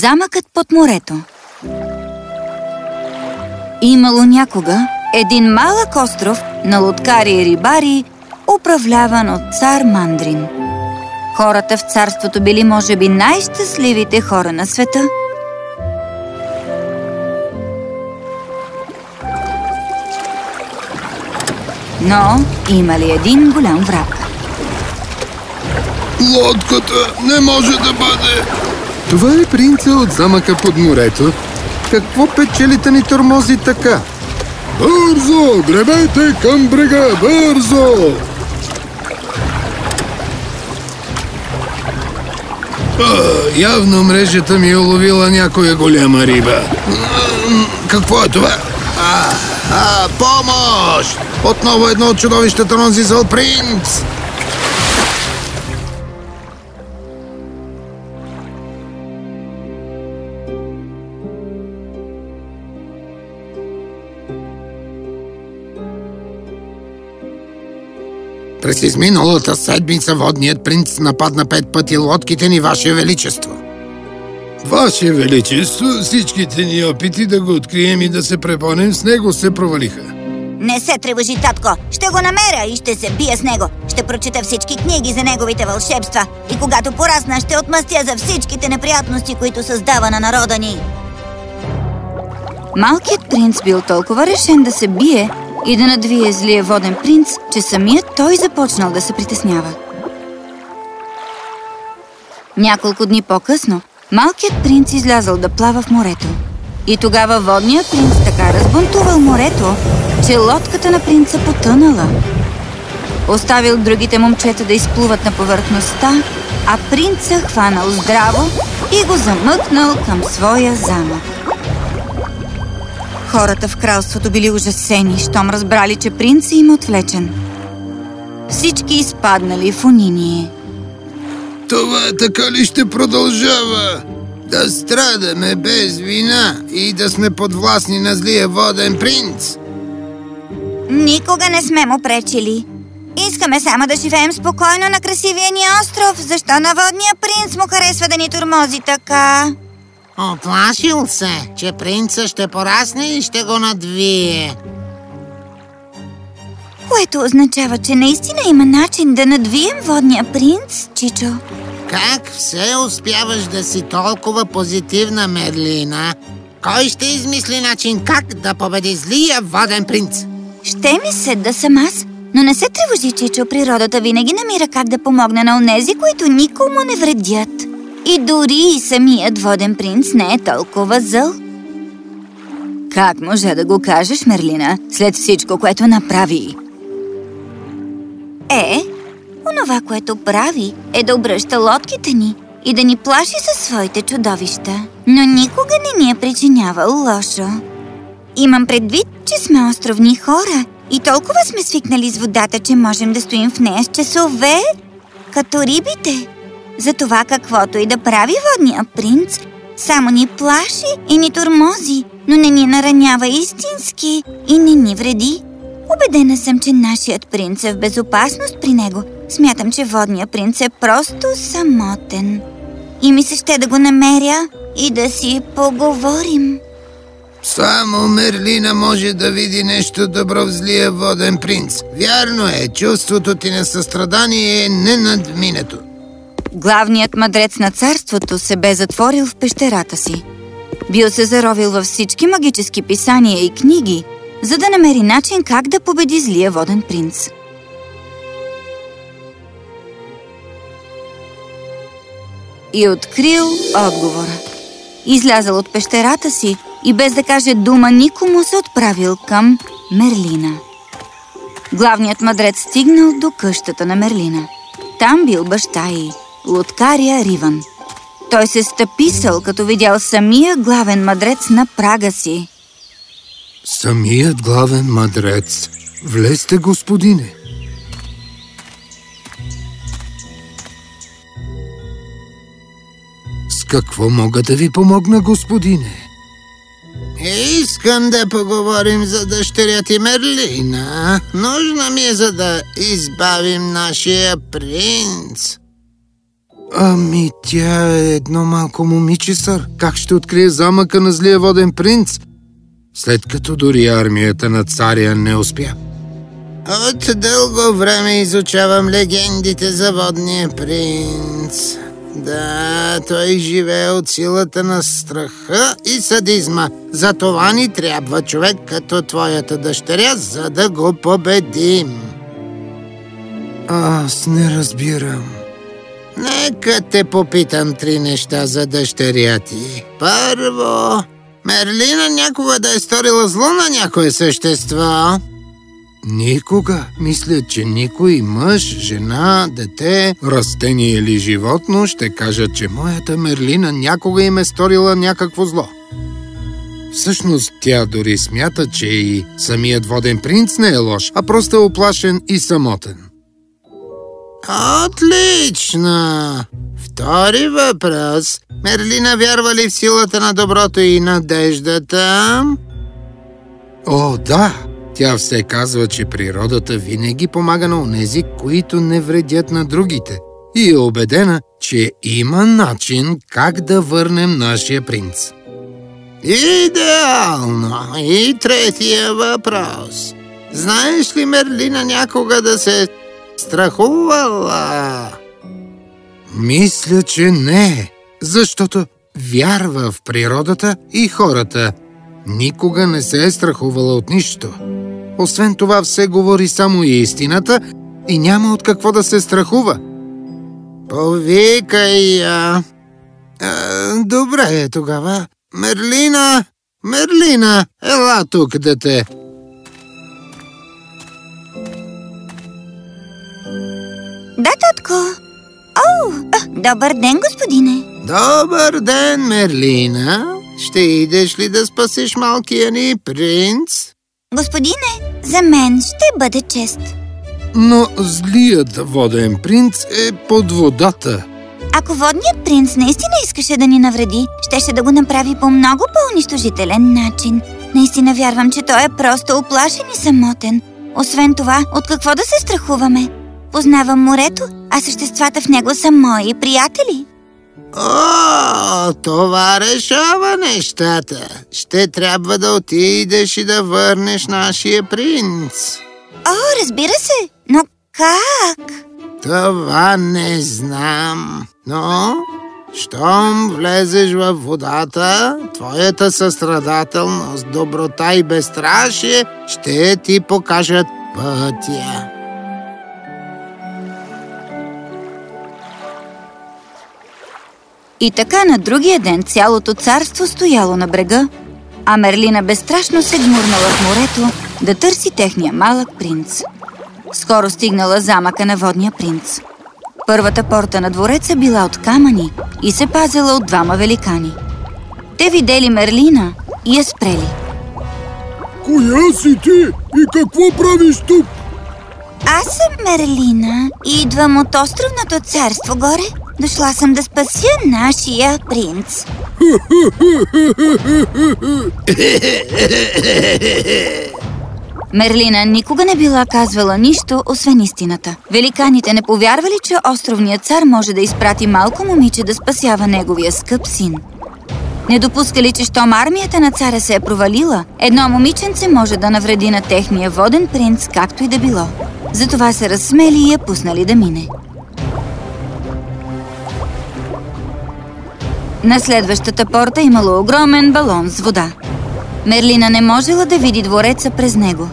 Замъкът под морето Имало някога един малък остров на лодкари и рибари, управляван от цар Мандрин. Хората в царството били може би най-щастливите хора на света. Но има ли един голям враг? Лодката не може да бъде. Това е принца от замъка под морето. Какво печелите ни тормози така? Бързо! Гребете към брега! Бързо! А, явно мрежата ми е уловила някоя голяма риба. Какво е това? А, а, помощ! Отново едно от чудовищата Зизъл Принц! През изминалата седмица водният принц нападна пет пъти лодките ни, Ваше Величество. Ваше Величество, всичките ни опити да го открием и да се препонем с него се провалиха. Не се тревожи, татко. Ще го намеря и ще се бия с него. Ще прочита всички книги за неговите вълшебства. И когато порасна, ще отмъстя за всичките неприятности, които създава на народа ни. Малкият принц бил толкова решен да се бие и да надвие злия воден принц, че самият той започнал да се притеснява. Няколко дни по-късно, малкият принц излязъл да плава в морето. И тогава водният принц така разбунтувал морето, че лодката на принца потънала. Оставил другите момчета да изплуват на повърхността, а принца хванал здраво и го замъкнал към своя замък. Хората в кралството били ужасени, щом разбрали, че принцът им е отвлечен. Всички изпаднали в униние. Това така ли ще продължава? Да страдаме без вина и да сме подвластни на злия воден принц? Никога не сме му пречили. Искаме само да живеем спокойно на красивия ни остров. Защо на водния принц му харесва да ни турмози така? Оплашил се, че принца ще порасне и ще го надвие. Което означава, че наистина има начин да надвием водния принц, Чичо. Как все успяваш да си толкова позитивна, Мерлина? Кой ще измисли начин как да победи злия воден принц? Ще ми се да съм аз, но не се тревожи, Чичо. Природата винаги намира как да помогне на онези, които никому не вредят. И дори и самият воден принц не е толкова зъл. Как може да го кажеш, Мерлина, след всичко, което направи? Е, онова, което прави, е да обръща лодките ни и да ни плаши със своите чудовища. Но никога не ни е причинявал лошо. Имам предвид, че сме островни хора и толкова сме свикнали с водата, че можем да стоим в нея с часове, като рибите. Затова каквото и да прави водния принц, само ни плаши и ни тормози, но не ни наранява истински и не ни вреди. Убедена съм, че нашият принц е в безопасност при него. Смятам, че водният принц е просто самотен. И ми се ще да го намеря и да си поговорим. Само Мерлина може да види нещо добро в злия воден принц. Вярно е, чувството ти на състрадание е ненадминато. Главният мъдрец на царството се бе затворил в пещерата си. Бил се заровил във всички магически писания и книги, за да намери начин как да победи злия воден принц. И открил отговора. Излязал от пещерата си и без да каже дума никому се отправил към Мерлина. Главният мъдрец стигнал до къщата на Мерлина. Там бил баща й, лодкария Риван. Той се стъписал, като видял самия главен мъдрец на прага си. Самият главен мъдрец. Влезте, господине. С какво мога да ви помогна, господине? Искам да поговорим за дъщеря ти Мерлина. Нужна ми е, за да избавим нашия принц. Ами, тя е едно малко момиче, сър. Как ще открие замъка на злия воден принц? След като дори армията на царя не успя. От дълго време изучавам легендите за водния принц. Да, той живее от силата на страха и садизма. За това ни трябва човек като твоята дъщеря, за да го победим. Аз не разбирам. Нека те попитам три неща за дъщеря ти. Първо, Мерлина някога да е сторила зло на някое същество? Никога. Мисля, че никой мъж, жена, дете, растение или животно ще кажат, че моята Мерлина някога им е сторила някакво зло. Всъщност тя дори смята, че и самият воден принц не е лош, а просто е оплашен и самотен. Отлично! Втори въпрос. Мерлина вярва ли в силата на доброто и надеждата? О, да! Тя все казва, че природата винаги помага на онези, които не вредят на другите. И е убедена, че има начин как да върнем нашия принц. Идеално! И третия въпрос. Знаеш ли Мерлина някога да се страхувала? Мисля, че не, защото вярва в природата и хората. Никога не се е страхувала от нищо. Освен това, все говори само и истината и няма от какво да се страхува. Повикай я. А, добре е тогава. Мерлина, Мерлина, ела тук, дете. Да, татко. О, добър ден, господине. Добър ден, Мерлина. Ще идеш ли да спасиш малкия ни принц? Господине, за мен ще бъде чест. Но злият воден принц е под водата. Ако водният принц наистина искаше да ни навреди, щеше да го направи по много по-унищожителен начин. Наистина вярвам, че той е просто оплашен и самотен. Освен това, от какво да се страхуваме? Познавам морето, а съществата в него са мои приятели. О, това решава нещата. Ще трябва да отидеш и да върнеш нашия принц. О, разбира се, но как? Това не знам, но щом влезеш във водата, твоята състрадателност, доброта и безстрашие ще ти покажат пътя. И така на другия ден цялото царство стояло на брега, а Мерлина безстрашно се гмурнала в морето да търси техния малък принц. Скоро стигнала замъка на водния принц. Първата порта на двореца била от камъни и се пазила от двама великани. Те видели Мерлина и я спрели. Коя си ти и какво правиш тук? Аз съм Мерлина и идвам от островното царство горе. Дошла съм да спася нашия принц. Мерлина никога не била казвала нищо, освен истината. Великаните не повярвали, че островният цар може да изпрати малко момиче да спасява неговия скъп син. Не допускали, че щом армията на царя се е провалила, едно момиченце може да навреди на техния воден принц, както и да било. Затова се разсмели и я пуснали да мине. На следващата порта имало огромен балон с вода. Мерлина не можела да види двореца през него.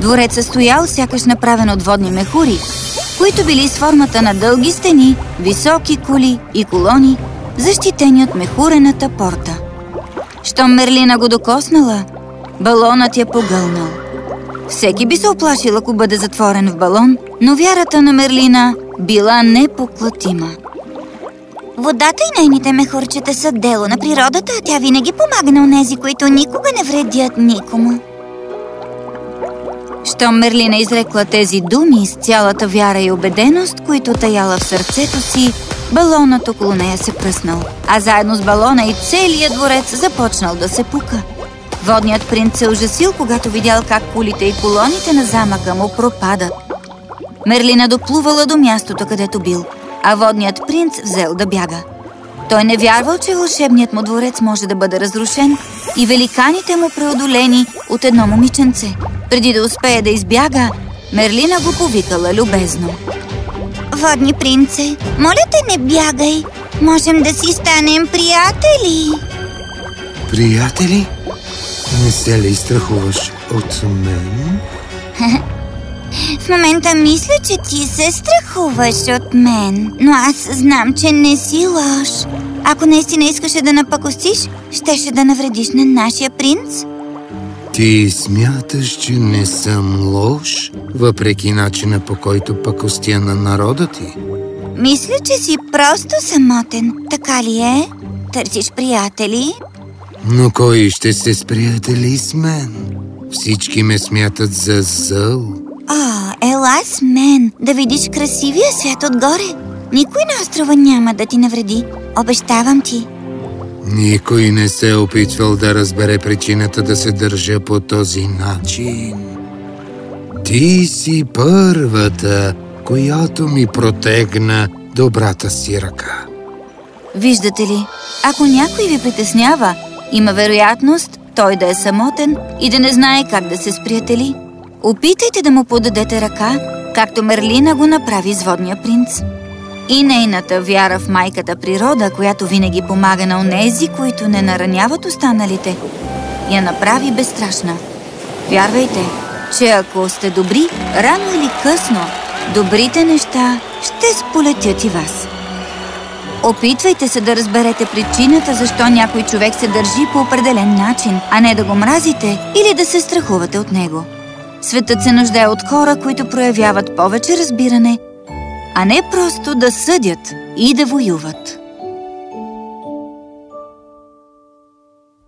Двореца стоял сякаш направен от водни мехури, които били с формата на дълги стени, високи кули и колони, защитени от мехурената порта. Щом Мерлина го докоснала, балонът я погълнал. Всеки би се оплашил, ако бъде затворен в балон, но вярата на Мерлина била непоклатима. Водата и нейните мехурчета са дело на природата, а тя винаги помага на онези, които никога не вредят никому. Щом Мерлина изрекла тези думи с цялата вяра и убеденост, които таяла в сърцето си, балонът около нея се пръснал, а заедно с балона и целият дворец започнал да се пука. Водният принц се ужасил, когато видял как кулите и колоните на замъка му пропадат. Мерлина доплувала до мястото, където бил. А водният принц взел да бяга. Той не вярвал, че вълшебният му дворец може да бъде разрушен и великаните му преодолени от едно момиченце. Преди да успее да избяга, Мерлина го повикала любезно. Водни принце, моля те не бягай. Можем да си станем приятели. Приятели? Не се ли страхуваш от мен? В момента мисля, че ти се страхуваш от мен, но аз знам, че не си лош. Ако наистина искаше да напакостиш, щеше да навредиш на нашия принц. Ти смяташ, че не съм лош, въпреки начина по който пакостя на народа ти? Мисля, че си просто самотен. Така ли е? Търсиш приятели? Но кой ще се сприятели с мен? Всички ме смятат за зъл. О, ела с мен, да видиш красивия свят отгоре. Никой на острова няма да ти навреди. Обещавам ти. Никой не се е опитвал да разбере причината да се държа по този начин. Ти си първата, която ми протегна добрата си ръка. Виждате ли, ако някой ви притеснява, има вероятност той да е самотен и да не знае как да се сприятели. Опитайте да му подадете ръка, както Мерлина го направи с водния принц. И нейната вяра в майката природа, която винаги помага на онези, които не нараняват останалите, я направи безстрашна. Вярвайте, че ако сте добри, рано или късно, добрите неща ще сполетят и вас. Опитвайте се да разберете причината, защо някой човек се държи по определен начин, а не да го мразите или да се страхувате от него. Светът се нуждае от хора, които проявяват повече разбиране, а не просто да съдят и да воюват.